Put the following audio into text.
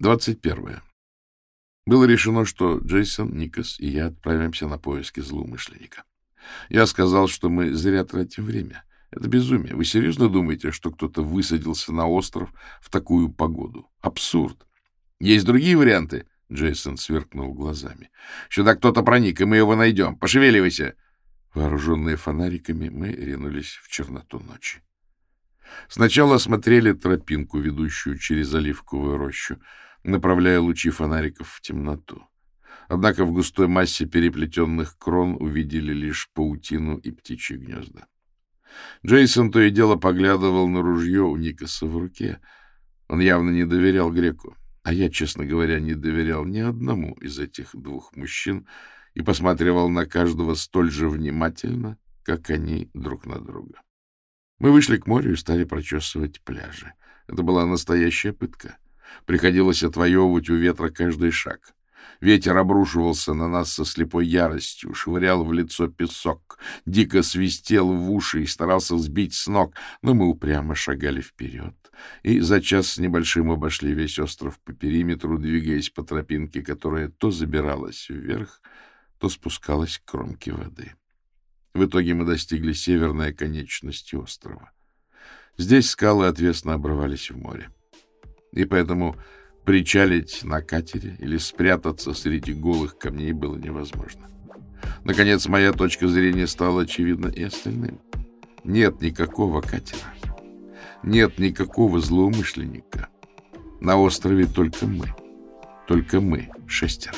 21. Было решено, что Джейсон, Никас и я отправимся на поиски злоумышленника. Я сказал, что мы зря тратим время. Это безумие. Вы серьезно думаете, что кто-то высадился на остров в такую погоду? Абсурд. Есть другие варианты? Джейсон сверкнул глазами. Сюда кто-то проник, и мы его найдем. Пошевеливайся. Вооруженные фонариками, мы ринулись в черноту ночи. Сначала осмотрели тропинку, ведущую через оливковую рощу, направляя лучи фонариков в темноту. Однако в густой массе переплетенных крон увидели лишь паутину и птичьи гнезда. Джейсон то и дело поглядывал на ружье у Никаса в руке. Он явно не доверял греку, а я, честно говоря, не доверял ни одному из этих двух мужчин и посматривал на каждого столь же внимательно, как они друг на друга. Мы вышли к морю и стали прочесывать пляжи. Это была настоящая пытка. Приходилось отвоевывать у ветра каждый шаг. Ветер обрушивался на нас со слепой яростью, швырял в лицо песок, дико свистел в уши и старался сбить с ног, но мы упрямо шагали вперед и за час с небольшим обошли весь остров по периметру, двигаясь по тропинке, которая то забиралась вверх, то спускалась к кромке воды. В итоге мы достигли северной конечности острова. Здесь скалы отвесно обрывались в море. И поэтому причалить на катере или спрятаться среди голых камней было невозможно. Наконец, моя точка зрения стала очевидна и остальным. Нет никакого катера. Нет никакого злоумышленника. На острове только мы. Только мы, шестеро.